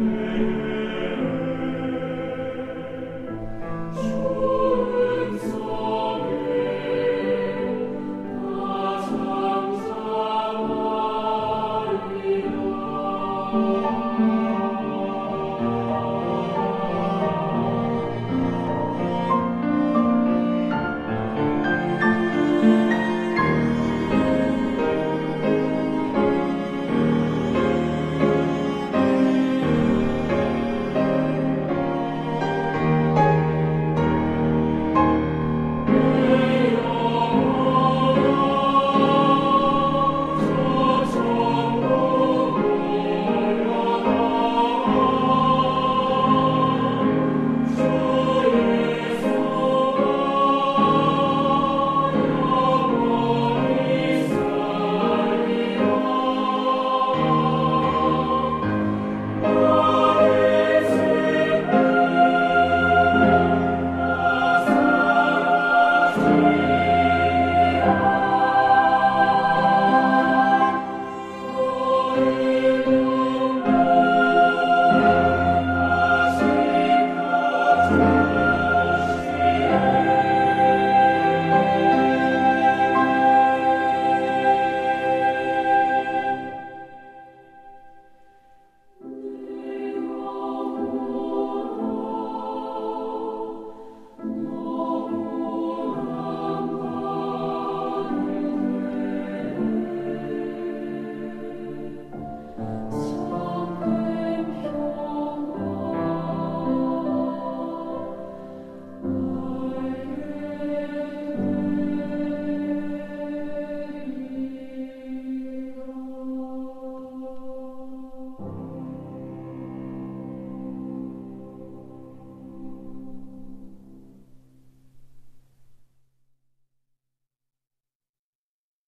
Amen.